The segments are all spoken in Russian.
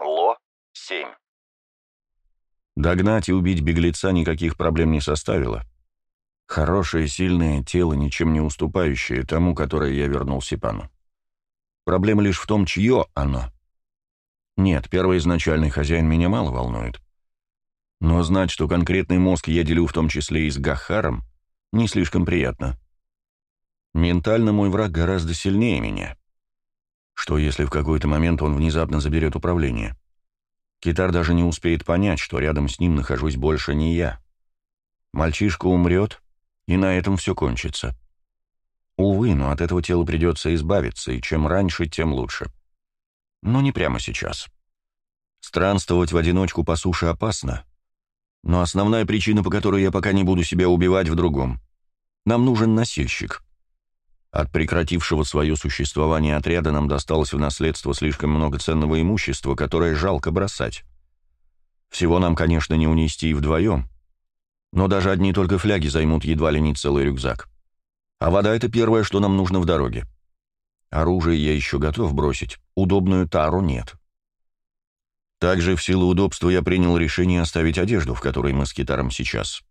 Ло-7. Догнать и убить беглеца никаких проблем не составило. Хорошее, сильное тело, ничем не уступающее тому, которое я вернул Сипану. Проблема лишь в том, чье оно. Нет, первоизначальный хозяин меня мало волнует. Но знать, что конкретный мозг я делю в том числе и с Гахаром, не слишком приятно. Ментально мой враг гораздо сильнее меня. Что, если в какой-то момент он внезапно заберет управление? Китар даже не успеет понять, что рядом с ним нахожусь больше не я. Мальчишка умрет, и на этом все кончится. Увы, но от этого тела придется избавиться, и чем раньше, тем лучше. Но не прямо сейчас. Странствовать в одиночку по суше опасно, но основная причина, по которой я пока не буду себя убивать, в другом. Нам нужен носильщик. От прекратившего свое существование отряда нам досталось в наследство слишком много ценного имущества, которое жалко бросать. Всего нам, конечно, не унести и вдвоем, но даже одни только фляги займут едва ли не целый рюкзак. А вода — это первое, что нам нужно в дороге. Оружие я еще готов бросить, удобную тару нет. Также в силу удобства я принял решение оставить одежду, в которой мы с Китаром сейчас.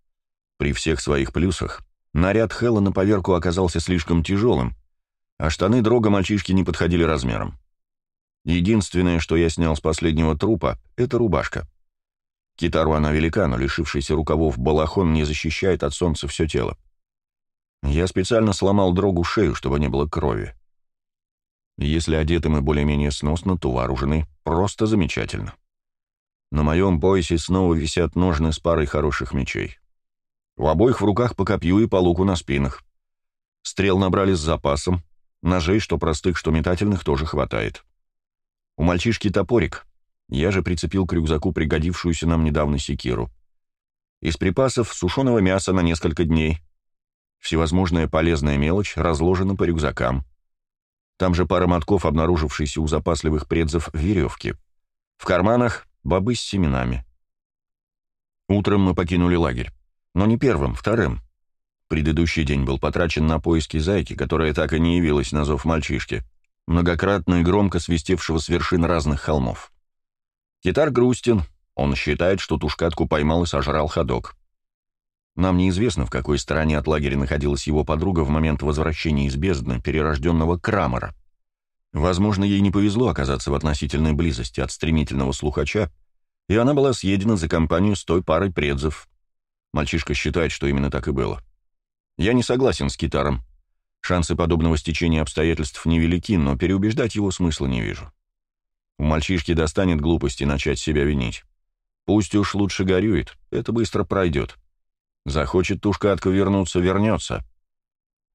При всех своих плюсах наряд Хэлла на поверку оказался слишком тяжелым, а штаны дрога мальчишки не подходили размером. Единственное, что я снял с последнего трупа, — это рубашка. Китару она велика, но лишившийся рукавов балахон не защищает от солнца все тело. Я специально сломал дрогу шею, чтобы не было крови. Если одеты мы более-менее сносно, то вооружены просто замечательно. На моем поясе снова висят ножны с парой хороших мечей. У обоих в руках по копью и по луку на спинах. Стрел набрали с запасом, ножей, что простых, что метательных, тоже хватает. У мальчишки топорик, я же прицепил к рюкзаку пригодившуюся нам недавно секиру. Из припасов сушеного мяса на несколько дней. Всевозможная полезная мелочь разложена по рюкзакам. Там же пара мотков, обнаружившейся у запасливых предзов веревки. В карманах бобы с семенами. Утром мы покинули лагерь. Но не первым, вторым. Предыдущий день был потрачен на поиски зайки, которая так и не явилась на зов мальчишки, многократно и громко свистевшего с вершин разных холмов. Китар грустен, он считает, что тушкатку поймал и сожрал ходок. Нам неизвестно, в какой стороне от лагеря находилась его подруга в момент возвращения из бездны перерожденного Крамера. Возможно, ей не повезло оказаться в относительной близости от стремительного слухача, и она была съедена за компанию с той парой предзов. Мальчишка считает, что именно так и было. Я не согласен с Китаром. Шансы подобного стечения обстоятельств невелики, но переубеждать его смысла не вижу. У мальчишки достанет глупости начать себя винить. Пусть уж лучше горюет, это быстро пройдет. Захочет тушкатка вернуться, вернется.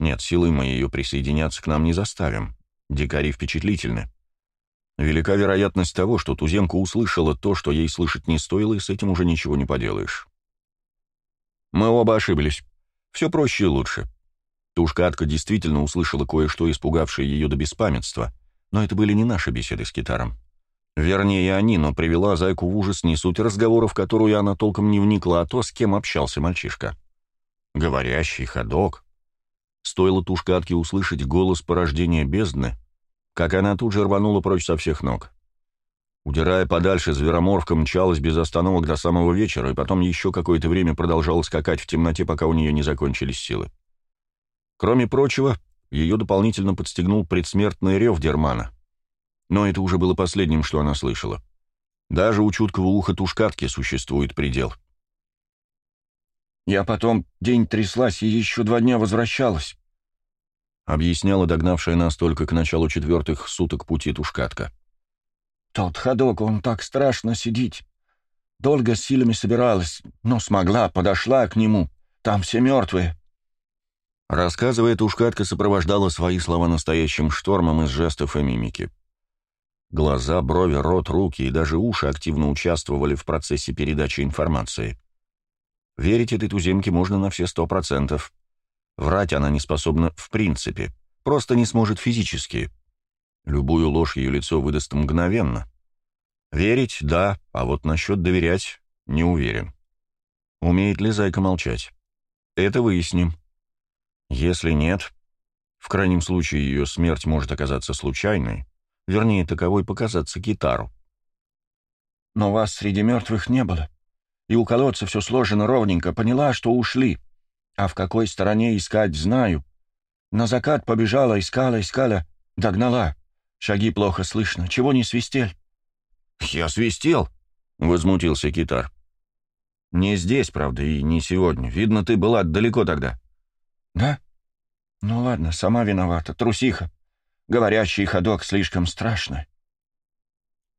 Нет, силой мы ее присоединяться к нам не заставим. Дикари впечатлительны. Велика вероятность того, что туземка услышала то, что ей слышать не стоило, и с этим уже ничего не поделаешь. Мы оба ошиблись. Все проще и лучше. Тушка-атка действительно услышала кое-что, испугавшее ее до беспамятства, но это были не наши беседы с китаром. Вернее, они, но привела зайку в ужас не суть разговоров, которую она толком не вникла, а то, с кем общался мальчишка. Говорящий ходок, Стоило тушкатке услышать голос порождения бездны, как она тут же рванула прочь со всех ног. Удирая подальше, звероморфка мчалась без остановок до самого вечера, и потом еще какое-то время продолжала скакать в темноте, пока у нее не закончились силы. Кроме прочего, ее дополнительно подстегнул предсмертный рев Дермана. Но это уже было последним, что она слышала. Даже у чуткого уха тушкатки существует предел — я потом день тряслась и еще два дня возвращалась. Объясняла догнавшая нас только к началу четвертых суток пути тушкатка. Тот ходок, он так страшно сидеть. Долго с силами собиралась, но смогла, подошла к нему. Там все мертвые. Рассказывая, тушкатка сопровождала свои слова настоящим штормом из жестов и мимики. Глаза, брови, рот, руки и даже уши активно участвовали в процессе передачи информации. Верить этой туземке можно на все сто процентов. Врать она не способна в принципе, просто не сможет физически. Любую ложь ее лицо выдаст мгновенно. Верить — да, а вот насчет доверять — не уверен. Умеет ли зайка молчать? Это выясним. Если нет, в крайнем случае ее смерть может оказаться случайной, вернее, таковой показаться китару. но вас среди мертвых не было. И у колодца все сложено ровненько, поняла, что ушли. А в какой стороне искать, знаю. На закат побежала, искала, искала, догнала. Шаги плохо слышно. Чего не свистель?» «Я свистел», — возмутился китар. «Не здесь, правда, и не сегодня. Видно, ты была далеко тогда». «Да? Ну ладно, сама виновата, трусиха. Говорящий ходок слишком страшно».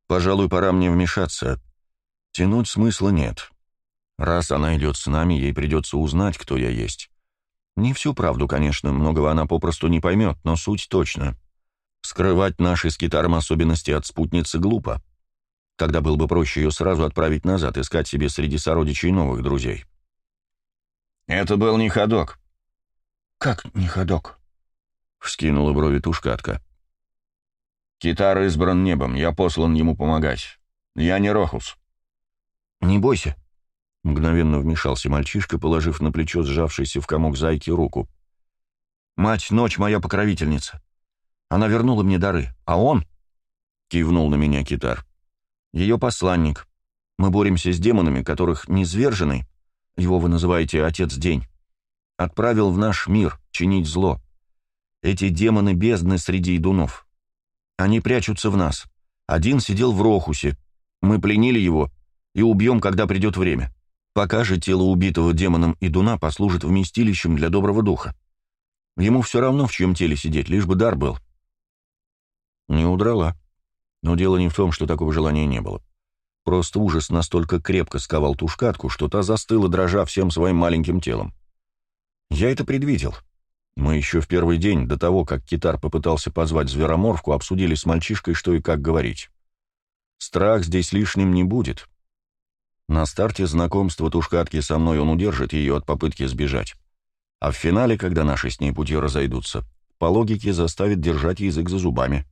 «Пожалуй, пора мне вмешаться. Тянуть смысла нет. Раз она идет с нами, ей придется узнать, кто я есть. Не всю правду, конечно, многого она попросту не поймет, но суть точно. Скрывать наши с китаром особенности от спутницы глупо. Тогда было бы проще ее сразу отправить назад, искать себе среди сородичей новых друзей. «Это был не ходок». «Как не ходок?» — вскинула брови тушкатка. «Китар избран небом, я послан ему помогать. Я не Рохус». «Не бойся», — мгновенно вмешался мальчишка, положив на плечо сжавшийся в комок зайки руку. «Мать, ночь моя покровительница. Она вернула мне дары, а он...» — кивнул на меня китар ее посланник. Мы боремся с демонами, которых низверженный, его вы называете Отец День, отправил в наш мир чинить зло. Эти демоны бездны среди идунов. Они прячутся в нас. Один сидел в Рохусе. Мы пленили его и убьем, когда придет время. Пока же тело убитого демоном идуна послужит вместилищем для доброго духа. Ему все равно, в чьем теле сидеть, лишь бы дар был. Не удрала. Но дело не в том, что такого желания не было. Просто ужас настолько крепко сковал тушкатку, что та застыла, дрожа всем своим маленьким телом. Я это предвидел. Мы еще в первый день, до того, как китар попытался позвать звероморфку, обсудили с мальчишкой, что и как говорить. Страх здесь лишним не будет. На старте знакомства тушкатки со мной он удержит ее от попытки сбежать. А в финале, когда наши с ней пути разойдутся, по логике заставит держать язык за зубами.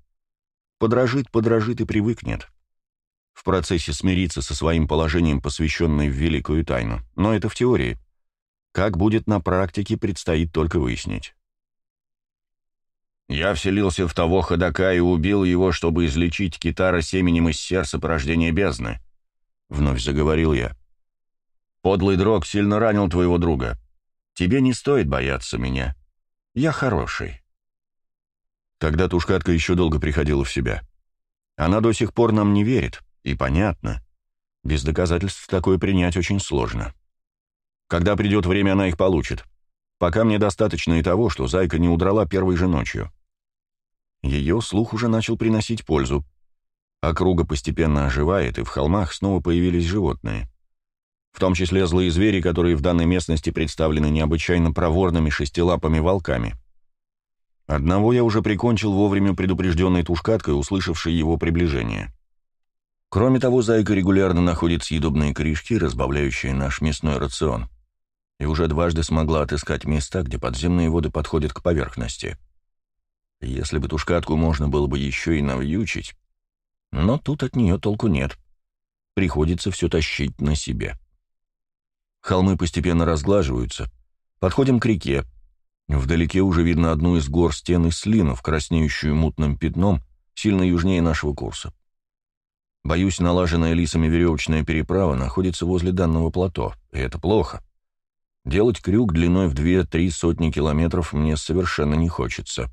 Подражит, подражит и привыкнет. В процессе смириться со своим положением, посвященной в великую тайну. Но это в теории. Как будет на практике, предстоит только выяснить. Я вселился в того ходока и убил его, чтобы излечить китара семенем из сердца порождения бездны. Вновь заговорил я. Подлый дрог сильно ранил твоего друга. Тебе не стоит бояться меня. Я хороший. Тогда Тушкатка еще долго приходила в себя. Она до сих пор нам не верит, и понятно. Без доказательств такое принять очень сложно. Когда придет время, она их получит. Пока мне достаточно и того, что зайка не удрала первой же ночью. Ее слух уже начал приносить пользу. Округа постепенно оживает, и в холмах снова появились животные. В том числе злые звери, которые в данной местности представлены необычайно проворными шестилапыми волками — Одного я уже прикончил вовремя предупрежденной тушкаткой, услышавшей его приближение. Кроме того, зайка регулярно находит съедобные корешки, разбавляющие наш мясной рацион, и уже дважды смогла отыскать места, где подземные воды подходят к поверхности. Если бы тушкатку можно было бы еще и навьючить, но тут от нее толку нет. Приходится все тащить на себе. Холмы постепенно разглаживаются. Подходим к реке, Вдалеке уже видно одну из гор стены слинов, краснеющую мутным пятном, сильно южнее нашего курса. Боюсь, налаженная лисами веревочная переправа находится возле данного плато, и это плохо. Делать крюк длиной в две-три сотни километров мне совершенно не хочется.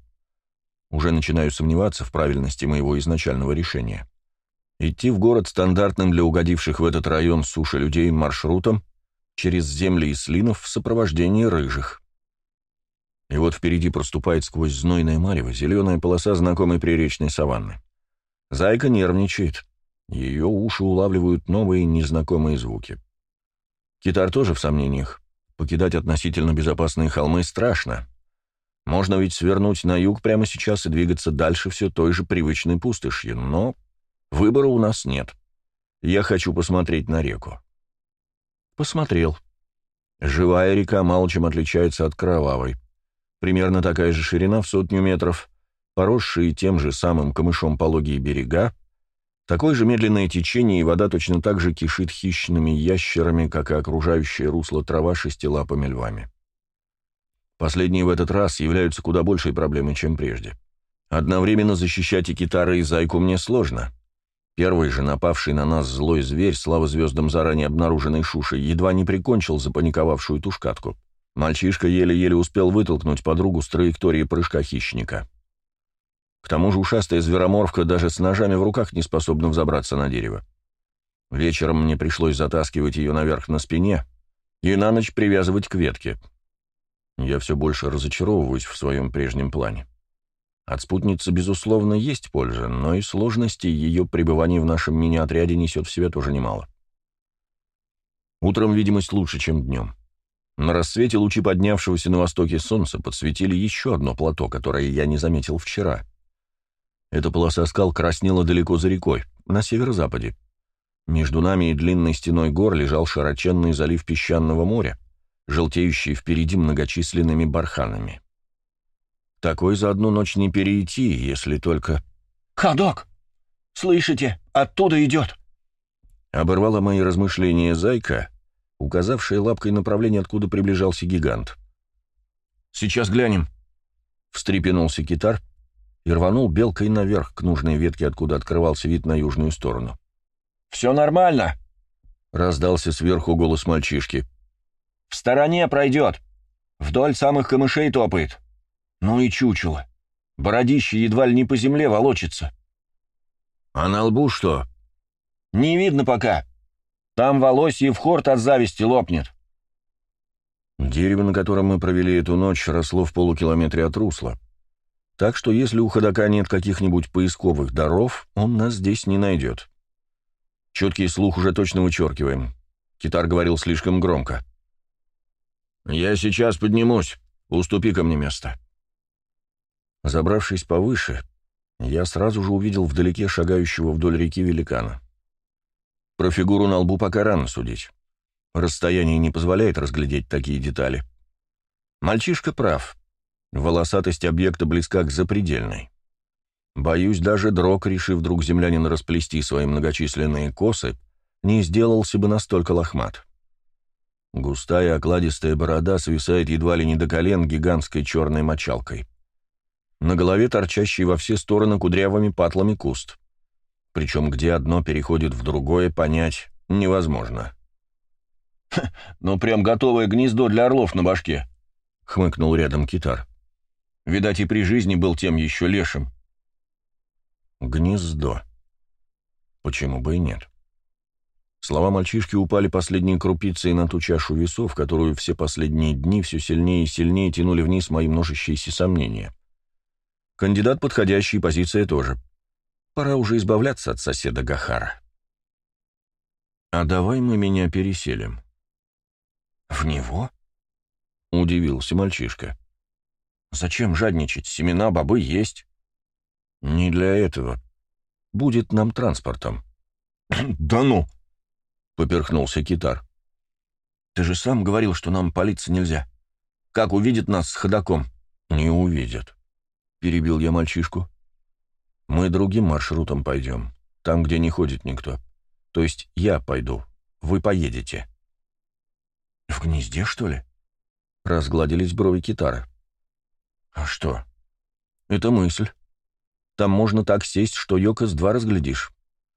Уже начинаю сомневаться в правильности моего изначального решения. Идти в город стандартным для угодивших в этот район суши людей маршрутом через земли и слинов в сопровождении рыжих. И вот впереди проступает сквозь знойное марево зеленая полоса знакомой приречной саванны. Зайка нервничает. Ее уши улавливают новые незнакомые звуки. Китар тоже в сомнениях. Покидать относительно безопасные холмы страшно. Можно ведь свернуть на юг прямо сейчас и двигаться дальше все той же привычной пустошью, но выбора у нас нет. Я хочу посмотреть на реку. Посмотрел. Живая река мало чем отличается от кровавой. Примерно такая же ширина в сотню метров, поросшие тем же самым камышом пологие берега, такое же медленное течение, и вода точно так же кишит хищными ящерами, как и окружающая русло трава шестилапыми львами. Последние в этот раз являются куда большей проблемой, чем прежде. Одновременно защищать и китара, и зайку мне сложно. Первый же напавший на нас злой зверь, слава звездам заранее обнаруженной шушей, едва не прикончил запаниковавшую тушкатку. Мальчишка еле-еле успел вытолкнуть подругу с траектории прыжка хищника. К тому же ушастая звероморфка даже с ножами в руках не способна взобраться на дерево. Вечером мне пришлось затаскивать ее наверх на спине и на ночь привязывать к ветке. Я все больше разочаровываюсь в своем прежнем плане. От спутницы, безусловно, есть польза, но и сложности ее пребывания в нашем мини-отряде несет в себе тоже немало. Утром видимость лучше, чем днем. На рассвете лучи поднявшегося на востоке солнца подсветили еще одно плато, которое я не заметил вчера. Эта полоса скал краснела далеко за рекой, на северо-западе. Между нами и длинной стеной гор лежал широченный залив песчаного моря, желтеющий впереди многочисленными барханами. Такой за одну ночь не перейти, если только... «Ходок! Слышите? Оттуда идет!» Оборвала мои размышления зайка, указавшая лапкой направление, откуда приближался гигант. «Сейчас глянем!» Встрепенулся китар и рванул белкой наверх к нужной ветке, откуда открывался вид на южную сторону. «Все нормально!» — раздался сверху голос мальчишки. «В стороне пройдет. Вдоль самых камышей топает. Ну и чучело. Бородище едва ли не по земле волочится. А на лбу что? Не видно пока. Там волосье в хорт от зависти лопнет. Дерево, на котором мы провели эту ночь, росло в полукилометре от русла. Так что если у ходока нет каких-нибудь поисковых даров, он нас здесь не найдет. Четкий слух уже точно вычеркиваем. Китар говорил слишком громко. «Я сейчас поднимусь. Уступи ко мне место». Забравшись повыше, я сразу же увидел вдалеке шагающего вдоль реки великана. Про фигуру на лбу пока рано судить. Расстояние не позволяет разглядеть такие детали. Мальчишка прав. Волосатость объекта близка к запредельной. Боюсь, даже дрог, решив вдруг землянин расплести свои многочисленные косы, не сделался бы настолько лохмат. Густая окладистая борода свисает едва ли не до колен гигантской черной мочалкой на голове торчащий во все стороны кудрявыми патлами куст. Причем где одно переходит в другое, понять невозможно. «Ну, прям готовое гнездо для орлов на башке», — хмыкнул рядом китар. «Видать, и при жизни был тем еще лешим». «Гнездо. Почему бы и нет?» Слова мальчишки упали последние крупицы на ту чашу весов, которую все последние дни все сильнее и сильнее тянули вниз мои множащиеся сомнения. Кандидат подходящий, позиция тоже. Пора уже избавляться от соседа Гахара. «А давай мы меня переселим». «В него?» — удивился мальчишка. «Зачем жадничать? Семена бобы есть». «Не для этого. Будет нам транспортом». «Да ну!» — поперхнулся китар. «Ты же сам говорил, что нам палиться нельзя. Как увидит нас с ходаком?» «Не увидят перебил я мальчишку. «Мы другим маршрутом пойдем, там, где не ходит никто. То есть я пойду, вы поедете». «В гнезде, что ли?» Разгладились брови китара. «А что?» «Это мысль. Там можно так сесть, что Йокос два разглядишь.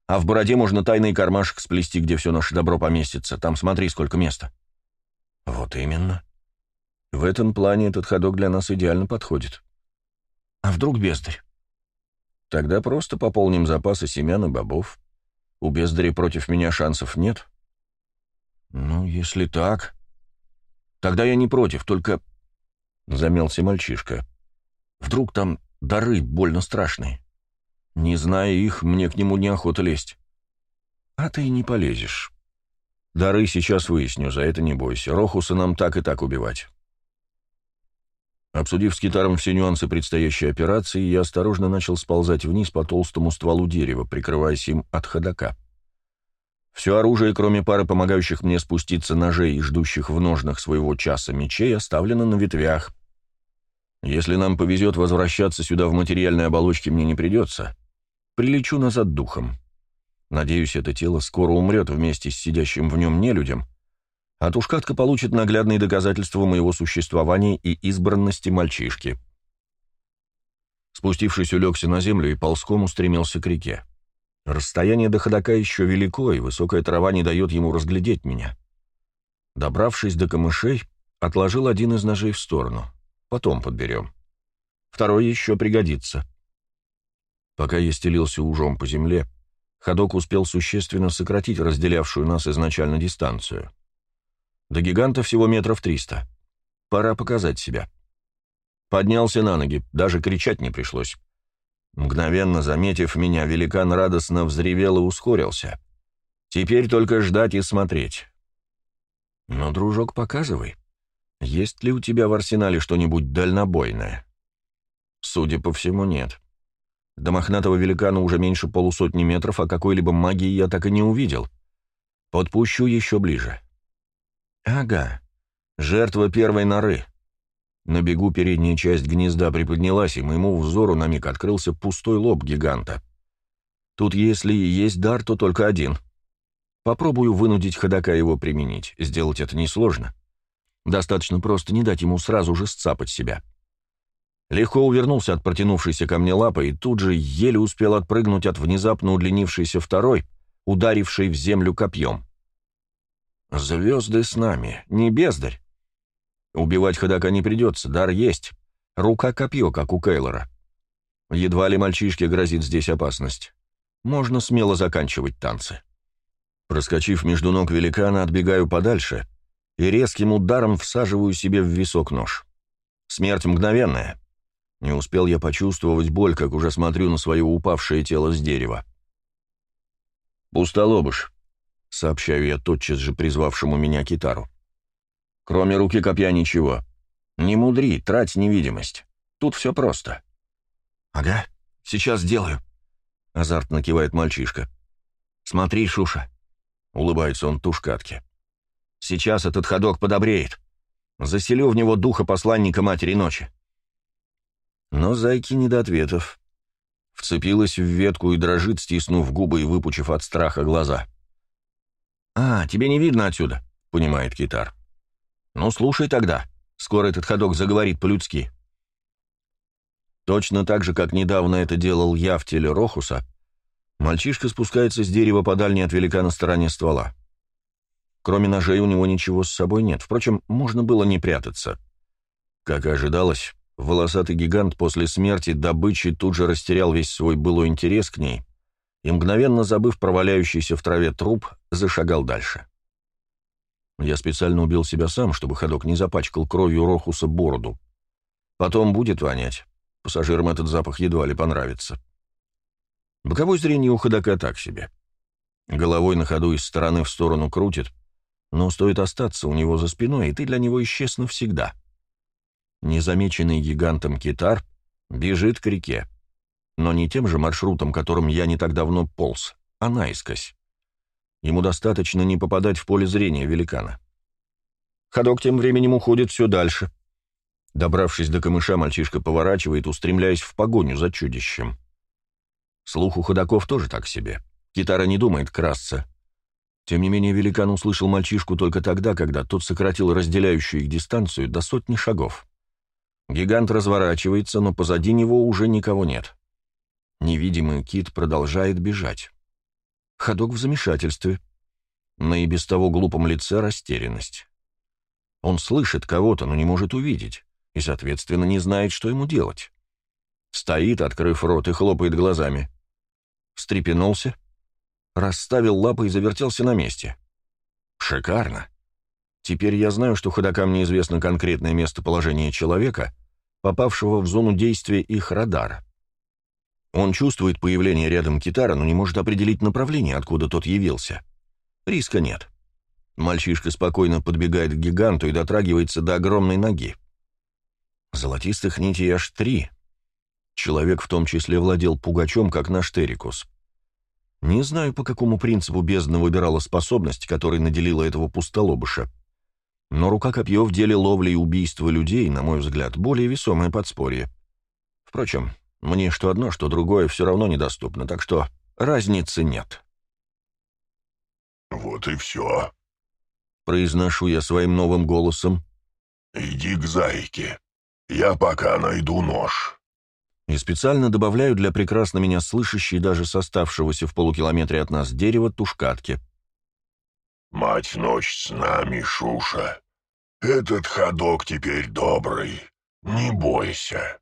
А в бороде можно тайный кармашек сплести, где все наше добро поместится. Там смотри, сколько места». «Вот именно». В этом плане этот ходок для нас идеально подходит. А вдруг бездарь? Тогда просто пополним запасы семян и бобов. У бездари против меня шансов нет. Ну, если так... Тогда я не против, только... Замелся мальчишка. Вдруг там дары больно страшные. Не зная их, мне к нему неохота лезть. А ты не полезешь. Дары сейчас выясню, за это не бойся. Рохуса нам так и так убивать. Обсудив с Китаром все нюансы предстоящей операции, я осторожно начал сползать вниз по толстому стволу дерева, прикрываясь им от ходока. Все оружие, кроме пары помогающих мне спуститься ножей и ждущих в ножнах своего часа мечей, оставлено на ветвях. Если нам повезет возвращаться сюда в материальной оболочке мне не придется, прилечу назад духом. Надеюсь, это тело скоро умрет вместе с сидящим в нем нелюдем, а Тушкатка получит наглядные доказательства моего существования и избранности мальчишки. Спустившись, улегся на землю и ползком устремился к реке. Расстояние до ходока еще велико, и высокая трава не дает ему разглядеть меня. Добравшись до камышей, отложил один из ножей в сторону. Потом подберем. Второй еще пригодится. Пока я стелился ужом по земле, ходок успел существенно сократить разделявшую нас изначально дистанцию. До гиганта всего метров триста. Пора показать себя. Поднялся на ноги, даже кричать не пришлось. Мгновенно заметив меня, великан радостно взревел и ускорился. Теперь только ждать и смотреть. Но, дружок, показывай. Есть ли у тебя в арсенале что-нибудь дальнобойное? Судя по всему, нет. До мохнатого великана уже меньше полусотни метров, а какой-либо магии я так и не увидел. Подпущу еще ближе. Ага, жертва первой норы. На бегу передняя часть гнезда приподнялась, и моему взору на миг открылся пустой лоб гиганта. Тут, если и есть дар, то только один. Попробую вынудить ходока его применить. Сделать это несложно. Достаточно просто не дать ему сразу же сцапать себя. Легко увернулся от протянувшейся ко мне лапы и тут же еле успел отпрыгнуть от внезапно удлинившейся второй, ударившей в землю копьем. «Звезды с нами, не бездарь. Убивать ходока не придется, дар есть. Рука-копье, как у Кейлора. Едва ли мальчишке грозит здесь опасность. Можно смело заканчивать танцы. Проскочив между ног великана, отбегаю подальше и резким ударом всаживаю себе в висок нож. Смерть мгновенная. Не успел я почувствовать боль, как уже смотрю на свое упавшее тело с дерева. «Пустолобыш», — сообщаю я тотчас же призвавшему меня китару. Кроме руки копья ничего. Не мудри, трать невидимость. Тут все просто. «Ага, сейчас сделаю», — азартно кивает мальчишка. «Смотри, Шуша», — улыбается он тушкатке. «Сейчас этот ходок подобреет. Заселю в него духа посланника Матери Ночи». Но зайки не до ответов. Вцепилась в ветку и дрожит, стиснув губы и выпучив от страха глаза. «А, тебе не видно отсюда», — понимает китар. «Ну, слушай тогда. Скоро этот ходок заговорит по-людски». Точно так же, как недавно это делал я в теле Рохуса, мальчишка спускается с дерева по от великана стороне ствола. Кроме ножей у него ничего с собой нет. Впрочем, можно было не прятаться. Как и ожидалось, волосатый гигант после смерти добычи тут же растерял весь свой былой интерес к ней и, мгновенно забыв про валяющийся в траве труп, зашагал дальше. Я специально убил себя сам, чтобы ходок не запачкал кровью Рохуса бороду. Потом будет вонять. Пассажирам этот запах едва ли понравится. Боковое зрение у ходока так себе. Головой на ходу из стороны в сторону крутит, но стоит остаться у него за спиной, и ты для него исчез навсегда. Незамеченный гигантом китар бежит к реке, но не тем же маршрутом, которым я не так давно полз, а наискось. Ему достаточно не попадать в поле зрения великана. Ходок тем временем уходит все дальше. Добравшись до камыша, мальчишка поворачивает, устремляясь в погоню за чудищем. Слух у ходоков тоже так себе. Китара не думает красться. Тем не менее, великан услышал мальчишку только тогда, когда тот сократил разделяющую их дистанцию до сотни шагов. Гигант разворачивается, но позади него уже никого нет. Невидимый кит продолжает бежать. Ходок в замешательстве. На и без того глупом лице растерянность. Он слышит кого-то, но не может увидеть, и, соответственно, не знает, что ему делать. Стоит, открыв рот, и хлопает глазами. Встрепенулся, расставил лапы и завертелся на месте. Шикарно. Теперь я знаю, что ходокам неизвестно конкретное местоположение человека, попавшего в зону действия их радара. Он чувствует появление рядом китара, но не может определить направление, откуда тот явился. Риска нет. Мальчишка спокойно подбегает к гиганту и дотрагивается до огромной ноги. Золотистых нитей аж три. Человек в том числе владел пугачом, как наш Терикус. Не знаю, по какому принципу бездна выбирала способность, которой наделила этого пустолобыша. Но рука-копье в деле ловли и убийства людей, на мой взгляд, более весомое подспорье. Впрочем, мне что одно, что другое все равно недоступно, так что разницы нет. «Вот и все», — произношу я своим новым голосом. «Иди к зайке. Я пока найду нож». и специально добавляю для прекрасно меня слышащей даже с оставшегося в полукилометре от нас дерева тушкатки. «Мать ночь с нами, Шуша. Этот ходок теперь добрый. Не бойся».